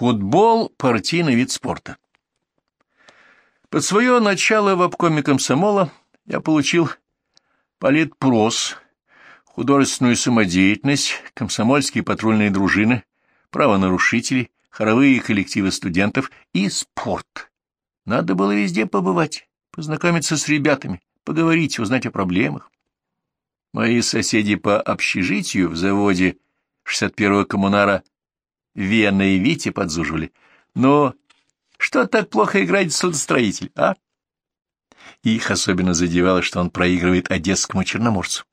Футбол — партийный вид спорта. Под свое начало в обкоме комсомола я получил политпрос, художественную самодеятельность, комсомольские патрульные дружины, правонарушителей, хоровые коллективы студентов и спорт. Надо было везде побывать, познакомиться с ребятами, поговорить, узнать о проблемах. Мои соседи по общежитию в заводе 61-го коммунара Вена и Вити подзуживали. Но что так плохо играет судостроитель, а? Их особенно задевало, что он проигрывает одесскому черноморцу.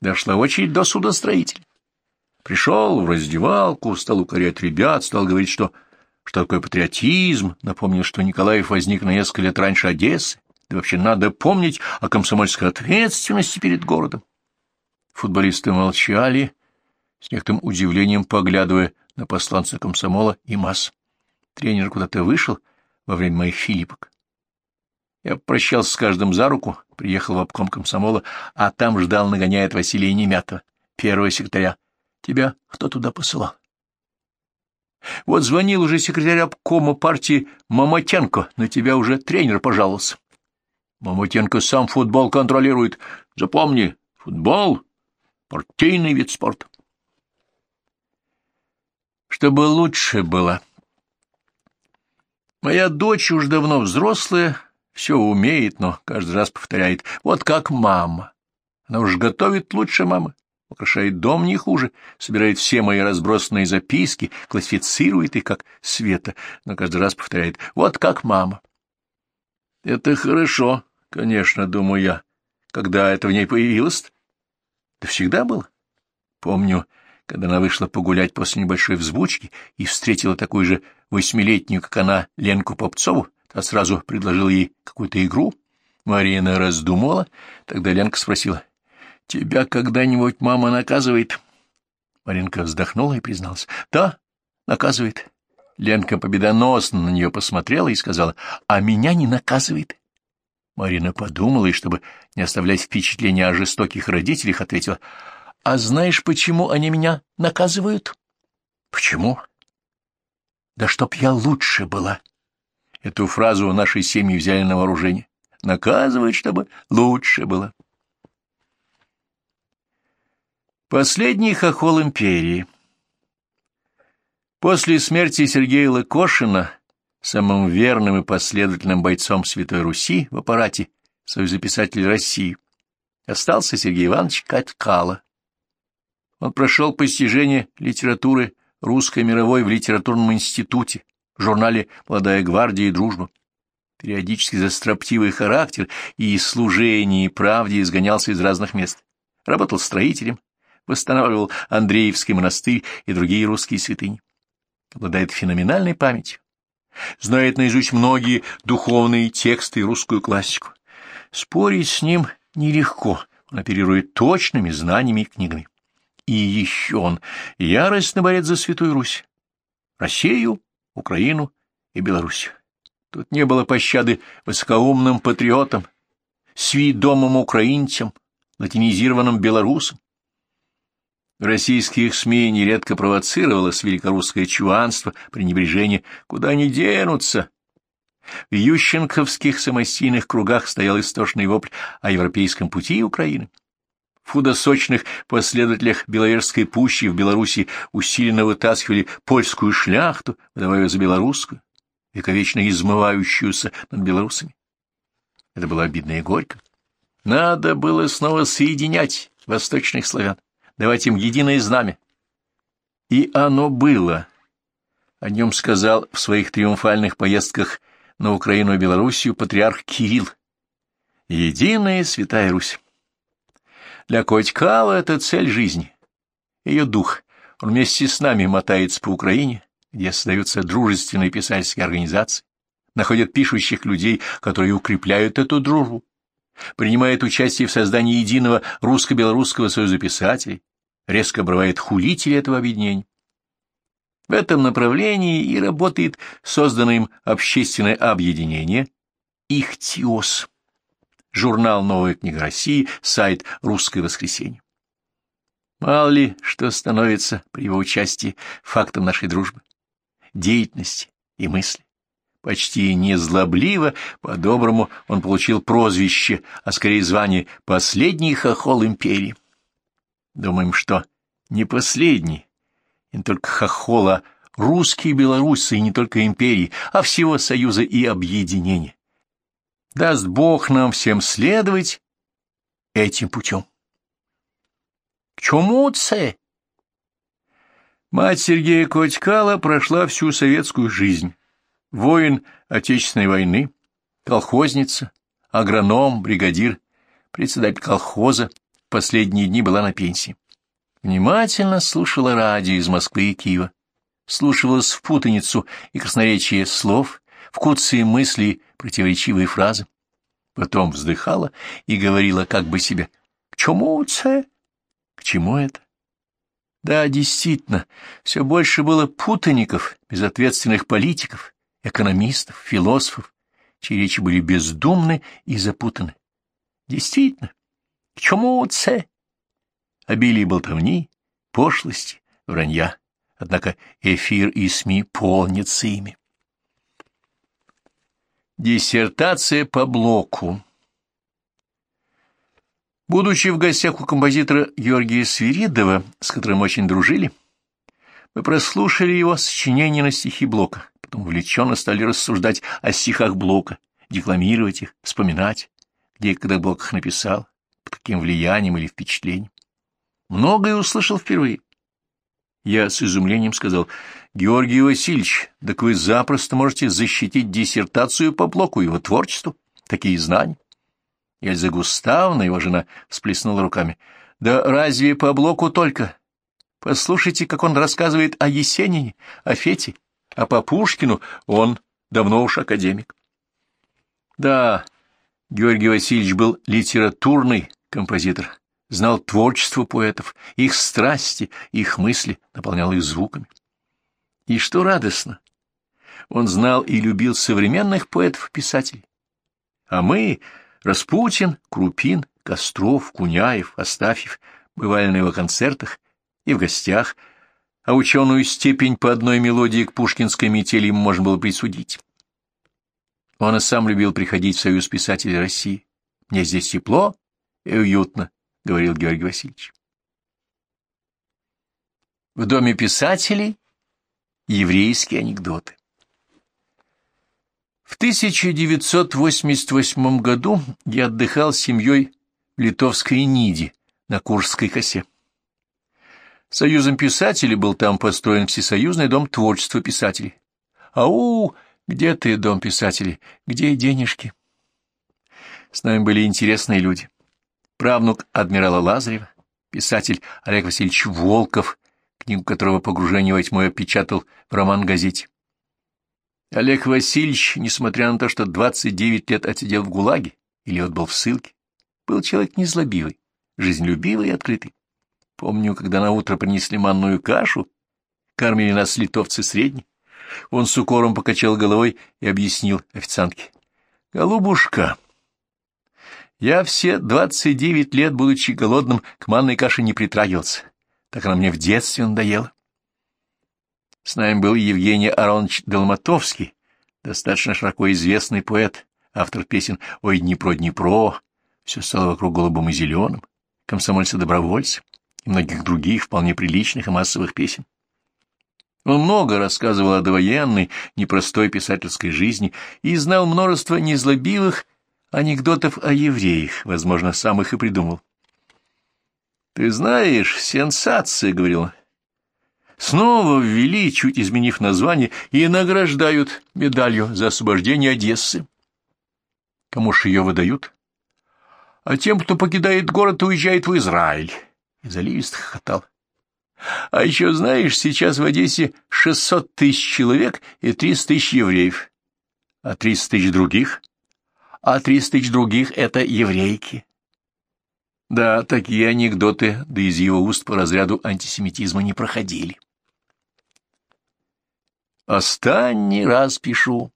Дошла очередь до судостроителя. Пришел в раздевалку, стал укорять ребят, стал говорить, что, что такое патриотизм, напомнил, что Николаев возник на несколько лет раньше Одессы, да вообще надо помнить о комсомольской ответственности перед городом. Футболисты молчали, с некоторым удивлением поглядывая на посланца комсомола и масс. Тренер куда-то вышел во время моих филиппок. Я прощался с каждым за руку, приехал в обком комсомола, а там ждал, нагоняет Василия Немятова, первого секретаря. Тебя кто туда посылал? Вот звонил уже секретарь обкома партии Мамотенко, на тебя уже тренер пожаловался. Мамотенко сам футбол контролирует. Запомни, футбол — партийный вид спорта чтобы лучше было. Моя дочь уж давно взрослая, все умеет, но каждый раз повторяет, вот как мама. Она уж готовит лучше мамы, украшает дом не хуже, собирает все мои разбросанные записки, классифицирует их как Света, но каждый раз повторяет, вот как мама. Это хорошо, конечно, думаю я. Когда это в ней появилось? Да всегда было. Помню, когда она вышла погулять после небольшой взбучки и встретила такую же восьмилетнюю, как она, Ленку Попцову, та сразу предложила ей какую-то игру. Марина раздумала, тогда Ленка спросила, «Тебя когда-нибудь мама наказывает?» Маринка вздохнула и призналась, «Да, наказывает». Ленка победоносно на нее посмотрела и сказала, «А меня не наказывает». Марина подумала и, чтобы не оставлять впечатления о жестоких родителях, ответила, а знаешь, почему они меня наказывают? Почему? Да чтоб я лучше была. Эту фразу нашей семьи взяли на вооружение. Наказывают, чтобы лучше было. Последний хохол империи. После смерти Сергея Лыкошина, самым верным и последовательным бойцом Святой Руси в аппарате Союза писателей России, остался Сергей Иванович Каткало. Он прошел постижение литературы русской мировой в литературном институте, в журнале «Молодая гвардия и дружба». Периодически за строптивый характер и служение и правде изгонялся из разных мест. Работал строителем, восстанавливал Андреевский монастырь и другие русские святыни. Обладает феноменальной памятью. Знает наизусть многие духовные тексты и русскую классику. Спорить с ним нелегко, он оперирует точными знаниями и книгами. И еще он яростно борец за Святую Русь, Россию, Украину и Белоруссию. Тут не было пощады высокоумным патриотам, свидомым украинцам, латинизированным белорусам. Российских СМИ нередко провоцировалось великорусское чуванство, пренебрежение, куда они денутся. В ющенковских самостийных кругах стоял истошный вопль о европейском пути Украины худосочных последователях Беловежской пущи в Беларуси усиленно вытаскивали польскую шляхту, выдавая за белорусскую, вековечно измывающуюся над белорусами. Это было обидно и горько. Надо было снова соединять восточных славян, давать им единое знамя. И оно было. О нем сказал в своих триумфальных поездках на Украину и Белоруссию патриарх Кирилл. Единая Святая Русь. Для Котькала это цель жизни, ее дух. Он вместе с нами мотается по Украине, где создаются дружественные писательские организации, находят пишущих людей, которые укрепляют эту дружбу, принимает участие в создании единого русско-белорусского союза писателей, резко обрывает хулители этого объединения. В этом направлении и работает созданное им общественное объединение «Ихтиос» журнал «Новая книга России», сайт «Русское воскресенье». Мало ли, что становится при его участии фактом нашей дружбы. деятельности и мысли. Почти незлобливо, по-доброму он получил прозвище, а скорее звание «последний хохол империи». Думаем, что не последний, не только хохол, а русские белорусы, и не только империи, а всего союза и объединения. Даст Бог нам всем следовать этим путем. К чему це? Мать Сергея Котькала прошла всю советскую жизнь. Воин Отечественной войны, колхозница, агроном, бригадир, председатель колхоза, последние дни была на пенсии. Внимательно слушала радио из Москвы и Киева, слушалась в путаницу и красноречие слов, в куцые мысли, противоречивые фразы. Потом вздыхала и говорила как бы себе, «К чему це? К чему это?» Да, действительно, все больше было путаников, безответственных политиков, экономистов, философов, чьи речи были бездумны и запутаны. Действительно, к чему це? Обилие болтовни, пошлости, вранья. Однако эфир и СМИ полнятся ими. Диссертация по блоку Будучи в гостях у композитора Георгия Свиридова, с которым очень дружили, мы прослушали его сочинение на стихи Блока, потом увлеченно стали рассуждать о стихах Блока, декламировать их, вспоминать, где и когда Блок их написал, под каким влиянием или впечатлением. Многое услышал впервые. Я с изумлением сказал, «Георгий Васильевич, так вы запросто можете защитить диссертацию по Блоку, его творчеству, такие знания». Эльза Густавовна, его жена, всплеснула руками. «Да разве по блоку только? Послушайте, как он рассказывает о Есенине, о Фете, а по Пушкину он давно уж академик». Да, Георгий Васильевич был литературный композитор, знал творчество поэтов, их страсти, их мысли, наполнял их звуками. И что радостно, он знал и любил современных поэтов-писателей. А мы Распутин, Крупин, Костров, Куняев, Астафьев бывали на его концертах и в гостях, а ученую степень по одной мелодии к пушкинской метели ему можно было присудить. Он и сам любил приходить в Союз писателей России. «Мне здесь тепло и уютно», — говорил Георгий Васильевич. В Доме писателей еврейские анекдоты. В 1988 году я отдыхал с семьей в литовской Ниде на Куршской косе. Союзом писателей был там построен Всесоюзный дом творчества писателей. Ау, где ты, дом писателей? Где денежки? С нами были интересные люди. Правнук адмирала Лазарева, писатель Олег Васильевич Волков, книгу которого «Погружение во тьму» я печатал в роман-газете. Олег Васильевич, несмотря на то, что 29 лет отсидел в ГУЛАГе или отбыл в ссылке, был человек незлобивый, жизнелюбивый и открытый. Помню, когда на утро принесли манную кашу, кормили нас литовцы средние, он с укором покачал головой и объяснил официантке. — Голубушка, я все 29 лет, будучи голодным, к манной каше не притрагивался. Так она мне в детстве надоела. С нами был Евгений Аронович Долматовский, достаточно широко известный поэт, автор песен «Ой, Днепро, Днепро», «Все стало вокруг голубым и зеленым», «Комсомольцы-добровольцы» и многих других вполне приличных и массовых песен. Он много рассказывал о довоенной, непростой писательской жизни и знал множество незлобивых анекдотов о евреях, возможно, сам их и придумал. «Ты знаешь, сенсация», — говорил он, снова ввели, чуть изменив название, и награждают медалью за освобождение Одессы. Кому ж ее выдают? А тем, кто покидает город и уезжает в Израиль. И заливист хохотал. А еще, знаешь, сейчас в Одессе 600 тысяч человек и 300 тысяч евреев. А 300 тысяч других? А 300 тысяч других — это еврейки. Да, такие анекдоты, да из его уст по разряду антисемитизма не проходили. Останний раз пишу.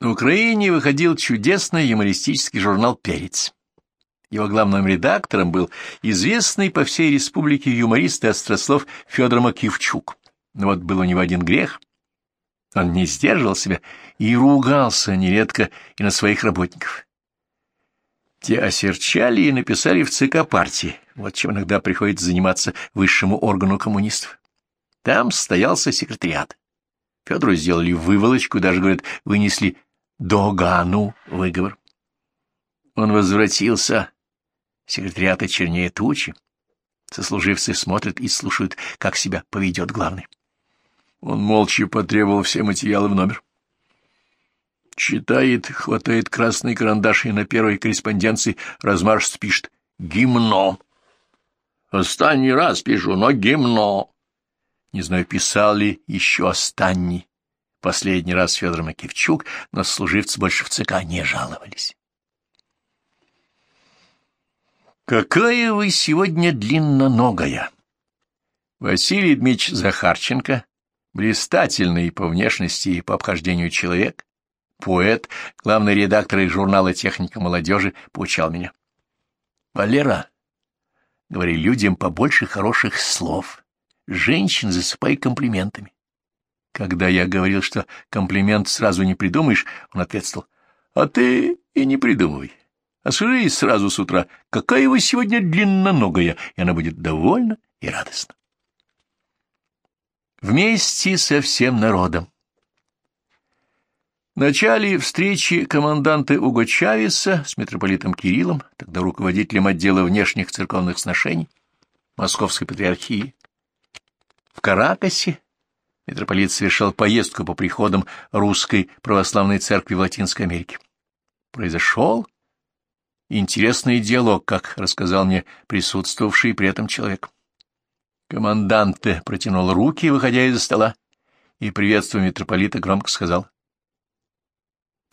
На Украине выходил чудесный юмористический журнал «Перец». Его главным редактором был известный по всей республике юморист и острослов Федор Макивчук. Но вот был у него один грех. Он не сдерживал себя и ругался нередко и на своих работников. Те осерчали и написали в ЦК партии, вот чем иногда приходится заниматься высшему органу коммунистов. Там состоялся секретариат. Федору сделали выволочку, даже, говорят, вынесли догану выговор. Он возвратился. Секретариата чернее тучи. Сослуживцы смотрят и слушают, как себя поведет главный. Он молча потребовал все материалы в номер. Читает, хватает красный карандаш и на первой корреспонденции размашисто пишет «Гимно». «Останний раз пишу, но гимно». Не знаю, писал ли еще останний. Последний раз Федор Макевчук, но служивцы больше в ЦК не жаловались. «Какая вы сегодня длинноногая!» Василий Дмитриевич Захарченко, блистательный по внешности и по обхождению человек, поэт, главный редактор из журнала «Техника молодежи», поучал меня. «Валера, говори людям побольше хороших слов. Женщин засыпай комплиментами». Когда я говорил, что комплимент сразу не придумаешь, он ответствовал, «А ты и не придумывай. А скажи сразу с утра, какая вы сегодня длинноногая, и она будет довольна и радостна». Вместе со всем народом. В начале встречи команданта Уго Чавеса с митрополитом Кириллом, тогда руководителем отдела внешних церковных сношений Московской Патриархии, в Каракасе митрополит совершал поездку по приходам русской православной церкви в Латинской Америке. Произошел интересный диалог, как рассказал мне присутствовавший при этом человек. Команданте протянул руки, выходя из-за стола, и, приветствуя митрополита, громко сказал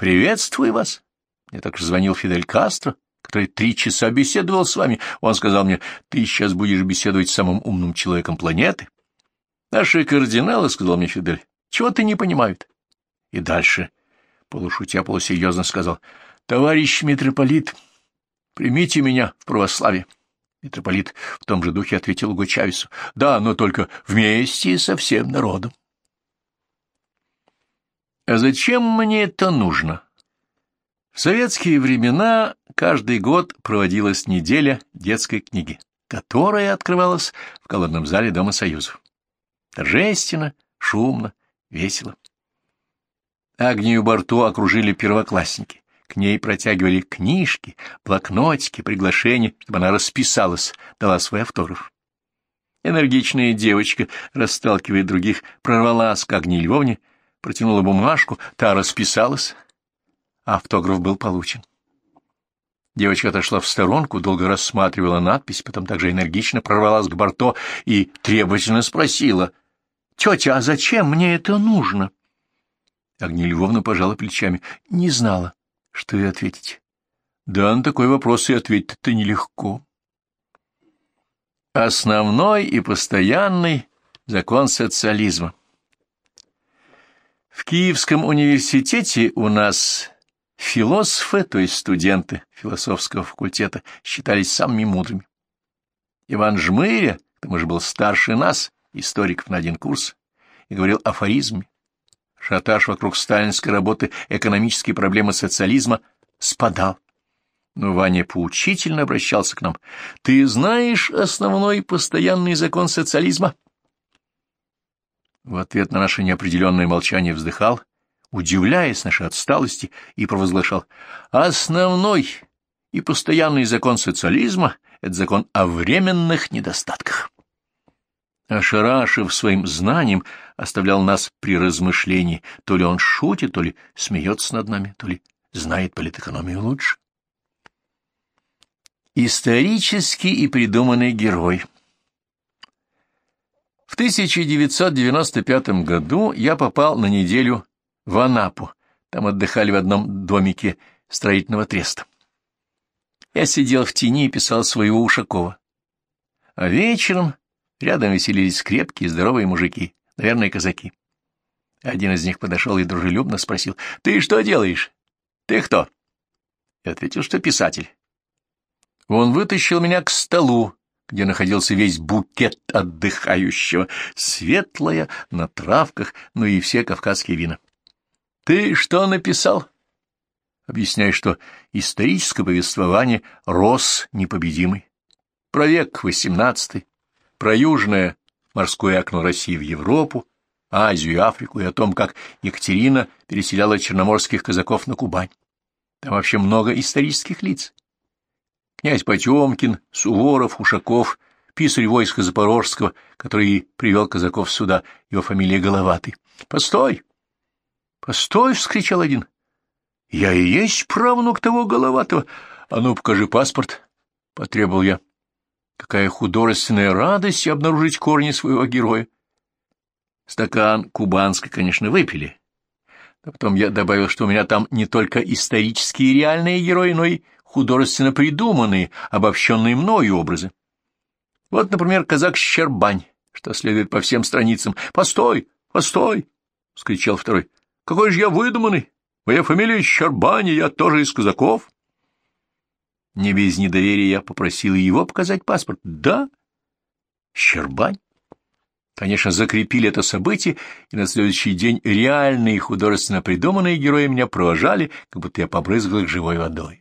«Приветствую вас!» Мне так же звонил Фидель Кастро, который три часа беседовал с вами. Он сказал мне, ты сейчас будешь беседовать с самым умным человеком планеты. Наши кардиналы, — сказал мне Фидель, — чего-то не понимают. И дальше, полушутя, полусерьезно сказал, товарищ митрополит, примите меня в православие. Митрополит в том же духе ответил Гучавису, да, но только вместе со всем народом. А зачем мне это нужно? В советские времена каждый год проводилась неделя детской книги, которая открывалась в колонном зале Дома Союзов. Торжественно, шумно, весело. Агнию Борту окружили первоклассники. К ней протягивали книжки, блокнотики, приглашения, чтобы она расписалась, дала свой автограф. Энергичная девочка, расталкивая других, прорвалась к Агнии Львовне протянула бумажку, та расписалась. Автограф был получен. Девочка отошла в сторонку, долго рассматривала надпись, потом также энергично прорвалась к Барто и требовательно спросила. — Тетя, а зачем мне это нужно? Агния Львовна пожала плечами. Не знала, что ей ответить. Да, на такой вопрос и ответить-то нелегко. Основной и постоянный закон социализма. В Киевском университете у нас философы, то есть студенты философского факультета, считались самыми мудрыми. Иван Жмыря, к тому же был старше нас, историков на один курс, и говорил афоризме. Шатаж вокруг сталинской работы «Экономические проблемы социализма» спадал. Но Ваня поучительно обращался к нам. «Ты знаешь основной постоянный закон социализма?» В ответ на наше неопределенное молчание вздыхал, удивляясь нашей отсталости, и провозглашал «Основной и постоянный закон социализма — это закон о временных недостатках». Ошарашив своим знанием, оставлял нас при размышлении, то ли он шутит, то ли смеется над нами, то ли знает политэкономию лучше. Исторический и придуманный герой — в 1995 году я попал на неделю в Анапу. Там отдыхали в одном домике строительного треста. Я сидел в тени и писал своего Ушакова. А вечером рядом веселились крепкие, здоровые мужики, наверное, казаки. Один из них подошел и дружелюбно спросил, «Ты что делаешь? Ты кто?» Я ответил, что писатель. Он вытащил меня к столу, где находился весь букет отдыхающего, светлая, на травках, ну и все кавказские вина. — Ты что написал? Объясняй, что историческое повествование рос непобедимый. Про век XVIII, про южное морское окно России в Европу, Азию и Африку, и о том, как Екатерина переселяла черноморских казаков на Кубань. Там вообще много исторических лиц. Князь Потемкин, Суворов, Ушаков, писарь войска Запорожского, который привел казаков сюда, его фамилия Головатый. — Постой! — Постой! — вскричал один. — Я и есть правнук того Головатого. А ну, покажи паспорт, — потребовал я. Какая художественная радость обнаружить корни своего героя. Стакан кубанской, конечно, выпили. Но потом я добавил, что у меня там не только исторические реальные герои, но и художественно придуманные, обобщенные мною образы. Вот, например, казак Щербань, что следует по всем страницам. «Постой! Постой!» — скричал второй. «Какой же я выдуманный! Моя фамилия Щербань, и я тоже из казаков!» Не без недоверия я попросил его показать паспорт. «Да, Щербань!» Конечно, закрепили это событие, и на следующий день реальные художественно придуманные герои меня провожали, как будто я побрызгал их живой водой.